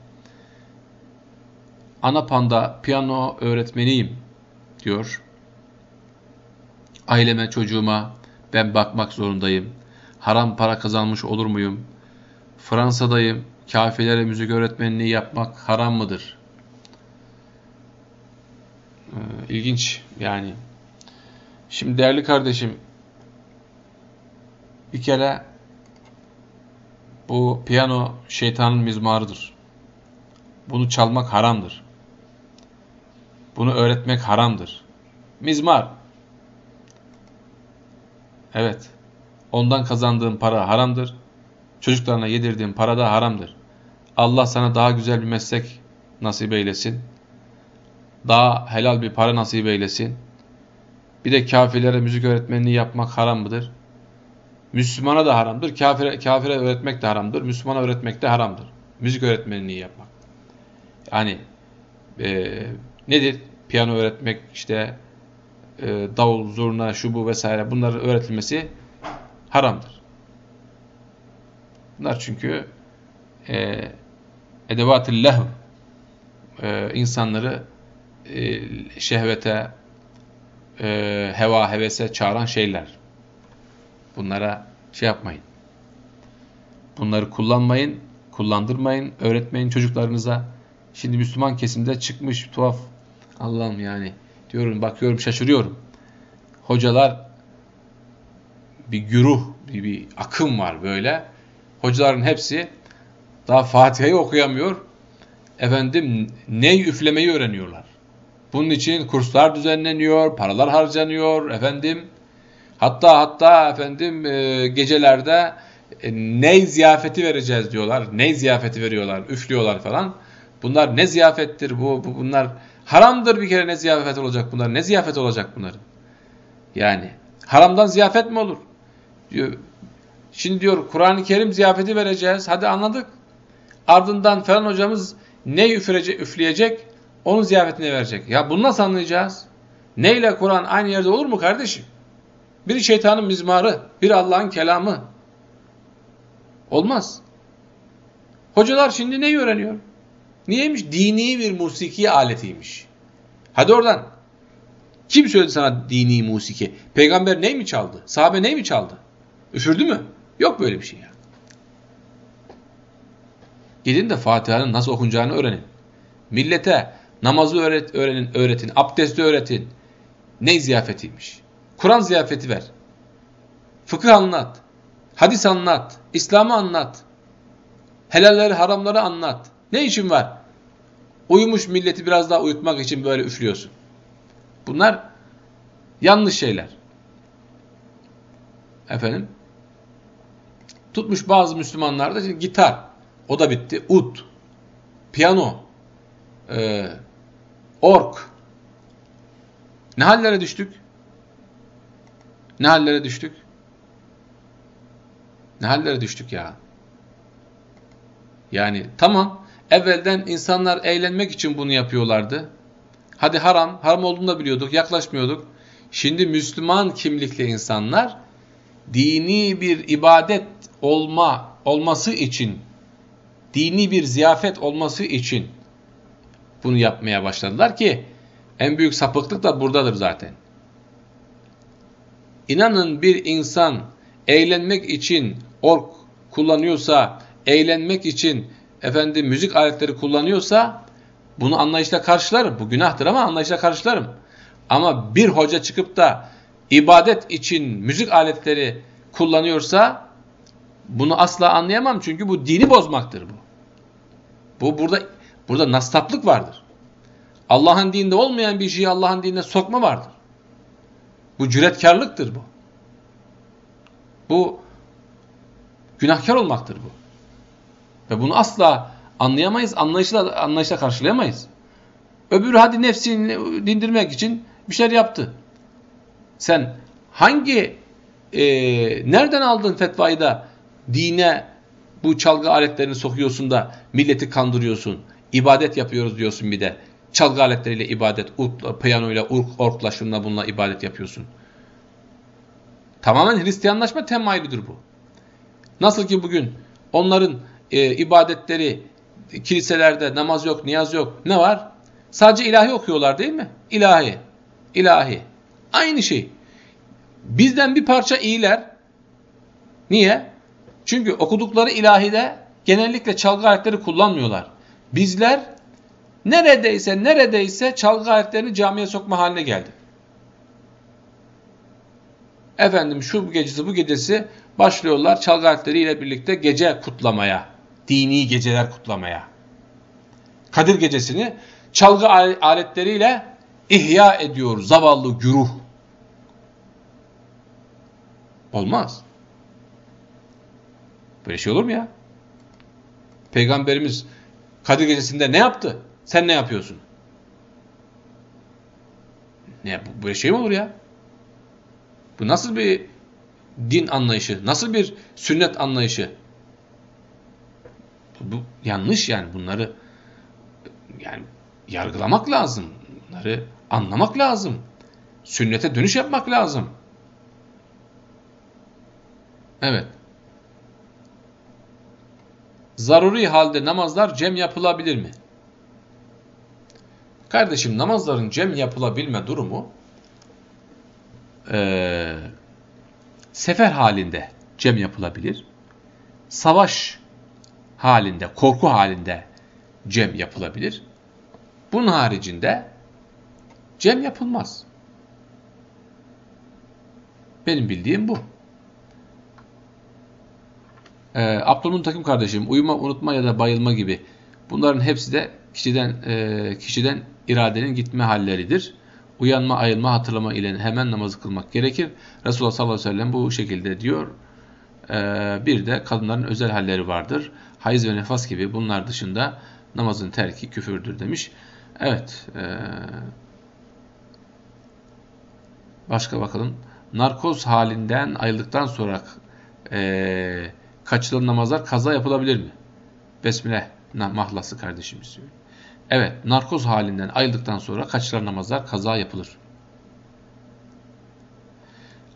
Ana panda piyano öğretmeniyim diyor. Aileme, çocuğuma ben bakmak zorundayım. Haram para kazanmış olur muyum? Fransa'dayım. Kafirlere müzik öğretmenliği yapmak haram mıdır? Ee, ilginç yani. Şimdi değerli kardeşim bir kere bu piyano şeytanın mizmarıdır. Bunu çalmak haramdır. Bunu öğretmek haramdır. Mizmar. Evet. Ondan kazandığın para haramdır. Çocuklarına yedirdiğin para da haramdır. Allah sana daha güzel bir meslek nasip eylesin. Daha helal bir para nasip eylesin. Bir de kafirlere müzik öğretmenliği yapmak haram mıdır? Müslümana da haramdır. Kafire, kafire öğretmek de haramdır. Müslümana öğretmek de haramdır. Müzik öğretmenliği yapmak. Yani e, nedir? Piyano öğretmek, işte e, davul, zurna, şu bu vesaire bunların öğretilmesi haramdır. Bunlar çünkü e, edevat-ı lehv e, insanları e, şehvete, e, heva, hevese çağıran şeyler. Bunlara şey yapmayın. Bunları kullanmayın, kullandırmayın, öğretmeyin çocuklarınıza. Şimdi Müslüman kesimde çıkmış tuhaf. Allah'ım yani diyorum, bakıyorum, şaşırıyorum. Hocalar bir güruh, bir, bir akım var böyle. Hocaların hepsi daha Fatiha'yı okuyamıyor. Efendim ney üflemeyi öğreniyorlar. Bunun için kurslar düzenleniyor, paralar harcanıyor efendim. Hatta hatta efendim e, gecelerde e, ney ziyafeti vereceğiz diyorlar. Ney ziyafeti veriyorlar, üflüyorlar falan. Bunlar ne ziyafettir bu, bu bunlar haramdır bir kere ne ziyafet olacak bunlar. Ne ziyafet olacak bunların? Yani haramdan ziyafet mi olur? Diyor. Şimdi diyor Kur'an-ı Kerim ziyafeti vereceğiz. Hadi anladık. Ardından falan hocamız ne üfleyecek, üfleyecek onun ziyafetini verecek. Ya bunu nasıl anlayacağız? Ne ile Kur'an aynı yerde olur mu kardeşim? Biri şeytanın mizmarı, biri Allah'ın kelamı. Olmaz. Hocalar şimdi neyi öğreniyor? Niyeymiş? Dini bir musiki aletiymiş. Hadi oradan. Kim söyledi sana dini musiki? Peygamber ney mi çaldı? Sahabe ney mi çaldı? Üfürdü mü? Yok böyle bir şey ya. Gidin de Fatiha'nın nasıl okunacağını öğrenin. Millete namazı öğret, öğrenin, öğretin, abdesti öğretin. Ne ziyafetiymiş? Kur'an ziyafeti ver. Fıkıh anlat. Hadis anlat. İslam'ı anlat. Helalleri, haramları anlat. Ne için var? Uyumuş milleti biraz daha uyutmak için böyle üflüyorsun. Bunlar yanlış şeyler. Efendim? Tutmuş bazı Müslümanlarda gitar. O da bitti. Ut. Piyano. E, ork. Ne hallere düştük? Ne hallere düştük? Ne hallere düştük ya? Yani tamam evvelden insanlar eğlenmek için bunu yapıyorlardı. Hadi haram, haram olduğunu da biliyorduk, yaklaşmıyorduk. Şimdi Müslüman kimlikli insanlar dini bir ibadet olma olması için, dini bir ziyafet olması için bunu yapmaya başladılar ki en büyük sapıklık da buradadır zaten. İnanın bir insan eğlenmek için ork kullanıyorsa, eğlenmek için efendim müzik aletleri kullanıyorsa bunu anlayışla karşılarım. Bu günahtır ama anlayışla karşılarım. Ama bir hoca çıkıp da ibadet için müzik aletleri kullanıyorsa bunu asla anlayamam çünkü bu dini bozmaktır bu. Bu burada burada nastaplık vardır. Allah'ın dininde olmayan bir şeyi Allah'ın dinine sokma vardır. Bu cüretkarlıktır bu. Bu günahkar olmaktır bu. Ve bunu asla anlayamayız, anlayışla, anlayışla karşılayamayız. Öbürü hadi nefsini dindirmek için bir şeyler yaptı. Sen hangi, e, nereden aldın fetvayı da dine bu çalgı aletlerini sokuyorsun da milleti kandırıyorsun. İbadet yapıyoruz diyorsun bir de. Çalgı aletleriyle ibadet, urkla, piyanoyla, urk, orkla, şunla bununla ibadet yapıyorsun. Tamamen Hristiyanlaşma temayülüdür bu. Nasıl ki bugün onların e, ibadetleri kiliselerde namaz yok, niyaz yok. Ne var? Sadece ilahi okuyorlar değil mi? İlahi. İlahi. Aynı şey. Bizden bir parça iyiler. Niye? Çünkü okudukları ilahide genellikle çalgı aletleri kullanmıyorlar. Bizler neredeyse neredeyse çalgı aletlerini camiye sokma haline geldi. Efendim şu gecesi bu gecesi başlıyorlar çalgı aletleriyle birlikte gece kutlamaya. Dini geceler kutlamaya. Kadir gecesini çalgı aletleriyle ihya ediyor zavallı güruh. Olmaz. Böyle şey olur mu ya? Peygamberimiz Kadir gecesinde ne yaptı? Sen ne yapıyorsun? Ne böyle şey mi olur ya? Bu nasıl bir din anlayışı? Nasıl bir sünnet anlayışı? Bu yanlış yani bunları yani yargılamak lazım. Bunları anlamak lazım. Sünnete dönüş yapmak lazım. Evet. Zaruri halde namazlar cem yapılabilir mi? Kardeşim namazların cem yapılabilme durumu e, sefer halinde cem yapılabilir. Savaş halinde, korku halinde cem yapılabilir. Bunun haricinde cem yapılmaz. Benim bildiğim bu. Ee, Abdülmuntakim kardeşim uyuma, unutma ya da bayılma gibi bunların hepsi de kişiden e, kişiden iradenin gitme halleridir. Uyanma, ayılma, hatırlama ile hemen namazı kılmak gerekir. Resulullah sallallahu aleyhi ve sellem bu şekilde diyor. Ee, bir de kadınların özel halleri vardır. Hayız ve nefas gibi bunlar dışında namazın terki küfürdür demiş. Evet. E, başka bakalım. Narkoz halinden ayrıldıktan sonra e, kaçılan namazlar kaza yapılabilir mi? Besmele mahlası kardeşimiz diyor. Evet, narkoz halinden ayrıldıktan sonra kaçılan namazlar kaza yapılır.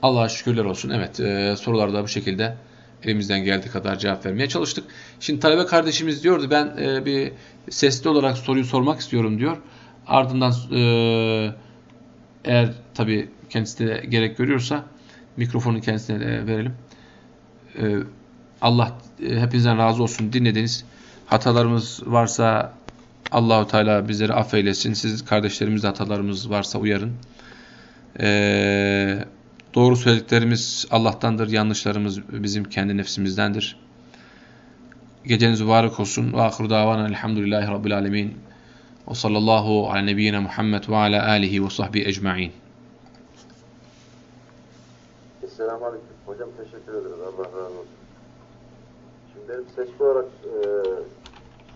Allah'a şükürler olsun. Evet, e, sorularda bu şekilde elimizden geldiği kadar cevap vermeye çalıştık. Şimdi talebe kardeşimiz diyordu ben e, bir sesli olarak soruyu sormak istiyorum diyor. Ardından e, eğer tabi kendisi de gerek görüyorsa mikrofonu kendisine de verelim. E, Allah e, hepinizden razı olsun dinlediniz. Hatalarımız varsa Allahu Teala bizleri affeylesin. Siz kardeşlerimiz hatalarımız varsa uyarın. Eee Doğru söylediklerimiz Allah'tandır, yanlışlarımız bizim kendi nefsimizdendir. Geceniz mübarek olsun. Ve ahiru davana elhamdülillahi rabbil alemin. Ve sallallahu ala nebiyyina Muhammed ve ala alihi ve sahbihi ecma'in. Esselamu Aleyküm. Hocam teşekkür ederim. Allah razı olsun. Şimdi benim sesli olarak e,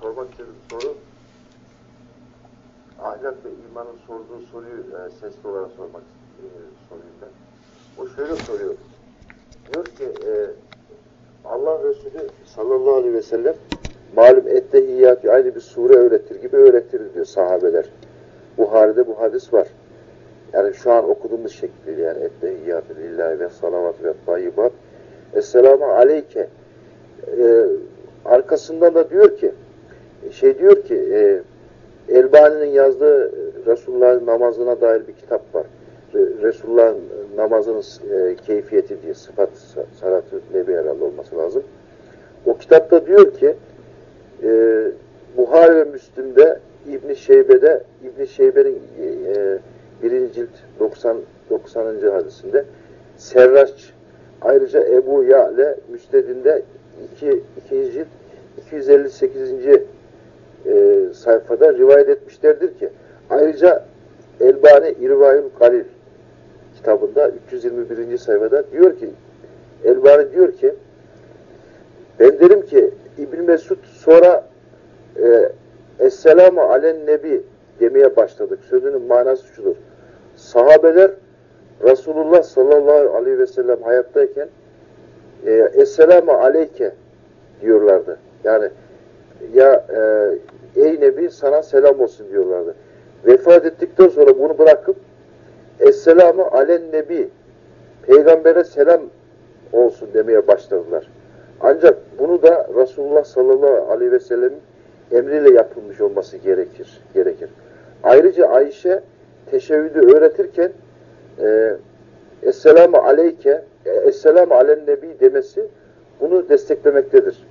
sormak istediğim soru ahlak ve imanın sorduğu soruyu e, sesli olarak sormak e, sorayım ben. O şöyle soruyor. Diyor ki e, Allah Resulü sallallahu aleyhi ve sellem malum ettehiyyatı aynı bir sure öğretir gibi öğretir diyor sahabeler. Buhari'de bu hadis var. Yani şu an okuduğumuz şekliyle yani ettehiyyatü lillahi ve salavat ve tayyibat Esselamu aleyke ee, arkasından da diyor ki şey diyor ki e, Elbani'nin yazdığı Resulullah'ın namazına dair bir kitap var. Resulullah namazının e, keyfiyeti diye sıfat salatü nebi herhalde olması lazım. O kitapta diyor ki e, Buhari ve Müslim'de İbn Şeybe'de İbn Şeybe'nin e, birinci cilt 90 90. hadisinde Serraç ayrıca Ebu Ya'le Müsted'inde 2. ikinci cilt 258. E, sayfada rivayet etmişlerdir ki ayrıca Elbani İrvayül Galil kitabında 321. sayfada diyor ki Elbani diyor ki ben derim ki İbn Mesud sonra e, Esselamu alen nebi demeye başladık. Sözünün manası şudur. Sahabeler Resulullah sallallahu aleyhi ve sellem hayattayken e, Esselamu aleyke diyorlardı. Yani ya e, ey nebi sana selam olsun diyorlardı. Vefat ettikten sonra bunu bırakıp Esselamu alen nebi Peygambere selam olsun demeye başladılar. Ancak bunu da Resulullah sallallahu aleyhi ve sellem'in emriyle yapılmış olması gerekir. gerekir. Ayrıca Ayşe teşebbüdü öğretirken e, Esselamu aleyke e, Esselamu alen nebi demesi bunu desteklemektedir.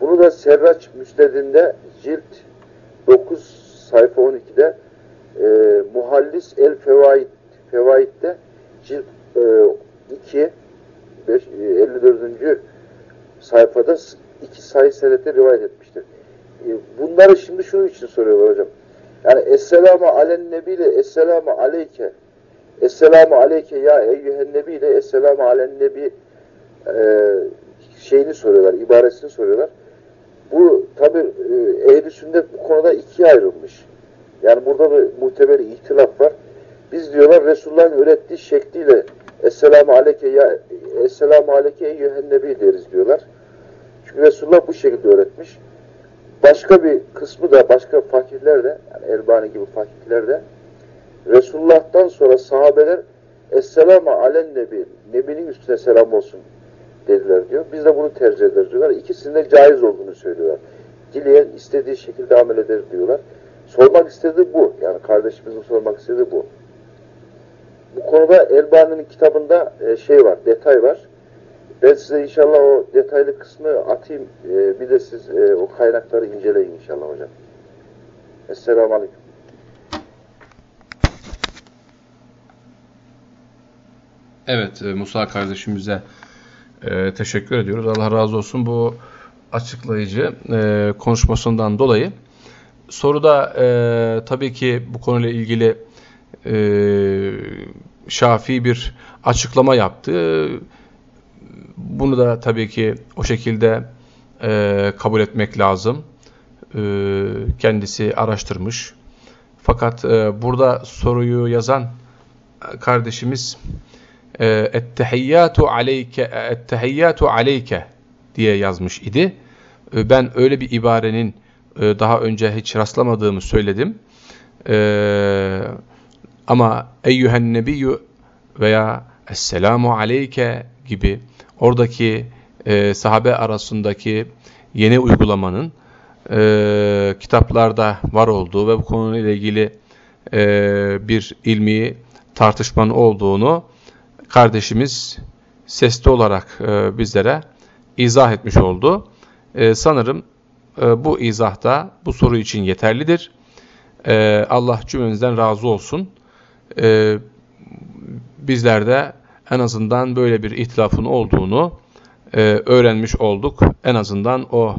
Bunu da Serraç Müsned'inde cilt 9 sayfa 12'de e, Muhallis el Fevaid Fevaid'de cilt e, 2 5, 54. sayfada iki sayı senette rivayet etmiştir. E, bunları şimdi şunun için soruyorlar hocam. Yani Esselamu alen nebi ile Esselamu aleyke Esselamu aleyke ya eyyühen nebi ile Esselamu alen nebi e, şeyini soruyorlar, ibaresini soruyorlar. Bu tabi e, ehl sünnet bu konuda ikiye ayrılmış. Yani burada bir muteber ihtilaf var. Biz diyorlar Resulullah'ın öğrettiği şekliyle Esselamu aleyke ya Esselamu aleyke eyyühen nebi deriz diyorlar. Çünkü Resulullah bu şekilde öğretmiş. Başka bir kısmı da başka fakirler de yani Elbani gibi fakirler de Resulullah'tan sonra sahabeler Esselamu alen nebi Nebinin üstüne selam olsun dediler diyor. Biz de bunu tercih ederiz diyorlar. İkisinde caiz olduğunu söylüyorlar. Dileyen istediği şekilde amel eder diyorlar. Sormak istediği bu. Yani kardeşimizin sormak istediği bu. Bu konuda Elbani'nin kitabında e, şey var, detay var. Ben size inşallah o detaylı kısmı atayım. E, bir de siz e, o kaynakları inceleyin inşallah hocam. Esselamu Aleyküm. Evet Musa kardeşimize e, teşekkür ediyoruz. Allah razı olsun bu açıklayıcı e, konuşmasından dolayı. Soruda e, tabii ki bu konuyla ilgili e, Şafii bir açıklama yaptı. Bunu da tabii ki o şekilde e, kabul etmek lazım. E, kendisi araştırmış. Fakat e, burada soruyu yazan kardeşimiz e, ettehiyyatu aleyke ettehiyyatu aleyke diye yazmış idi. E, ben öyle bir ibarenin e, daha önce hiç rastlamadığımı söyledim. Ama eyyühen nebiyyü veya esselamu aleyke gibi oradaki sahabe arasındaki yeni uygulamanın kitaplarda var olduğu ve bu konuyla ilgili bir ilmi tartışmanın olduğunu kardeşimiz sesli olarak e, bizlere izah etmiş oldu. E, sanırım e, bu izahda bu soru için yeterlidir. E, Allah cümlenizden razı olsun. E, bizler de en azından böyle bir ihtilafın olduğunu e, öğrenmiş olduk. En azından o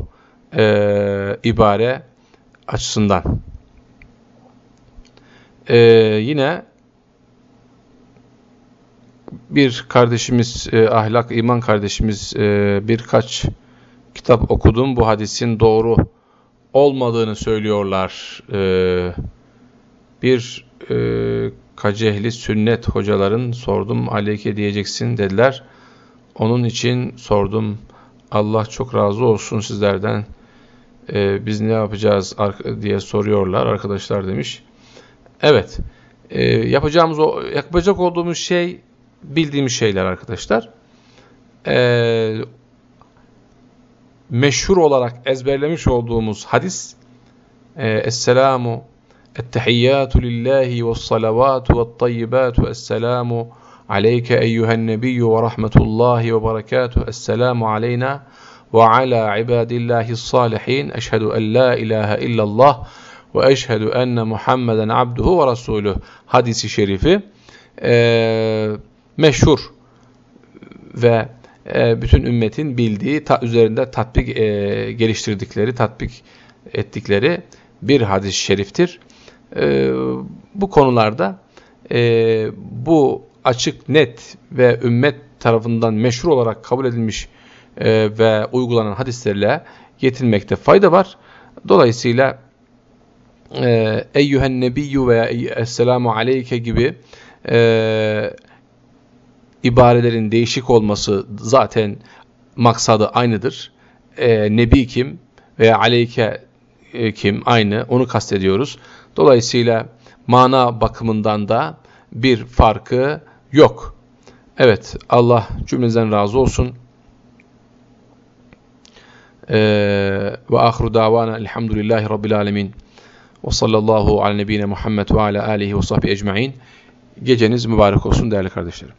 e, ibare açısından. E, yine bir kardeşimiz, e, ahlak, iman kardeşimiz e, birkaç kitap okudum. Bu hadisin doğru olmadığını söylüyorlar. E, bir e, kacehli sünnet hocaların sordum aleyke diyeceksin dediler. Onun için sordum. Allah çok razı olsun sizlerden. E, biz ne yapacağız diye soruyorlar arkadaşlar demiş. Evet. E, yapacağımız o yapacak olduğumuz şey bildiğimiz şeyler arkadaşlar. Ee, meşhur olarak ezberlemiş olduğumuz hadis e, Esselamu Ettehiyyatu lillahi ve salavatu ve tayyibatu Esselamu aleyke eyyühen nebiyyü ve rahmetullahi ve berekatuhu Esselamu aleyna ve ala ibadillahi salihin Eşhedü en la ilahe illallah ve eşhedü enne Muhammeden abduhu ve resuluh hadisi şerifi. Eee meşhur ve e, bütün ümmetin bildiği, üzerinde tatbik e, geliştirdikleri, tatbik ettikleri bir hadis-i şeriftir. E, bu konularda bu açık, net ve ümmet tarafından meşhur olarak kabul edilmiş ve uygulanan hadislerle yetinmekte fayda var. Dolayısıyla e, eyyühen nebiyyü veya esselamu aleyke gibi e, ibarelerin değişik olması zaten maksadı aynıdır. E, Nebi kim veya aleyke e, kim aynı onu kastediyoruz. Dolayısıyla mana bakımından da bir farkı yok. Evet Allah cümlenizden razı olsun. Ee, ve ahru davana elhamdülillahi rabbil alemin. Ve sallallahu ala nebine Muhammed ve ala alihi ve sahbihi ecmain. Geceniz mübarek olsun değerli kardeşlerim.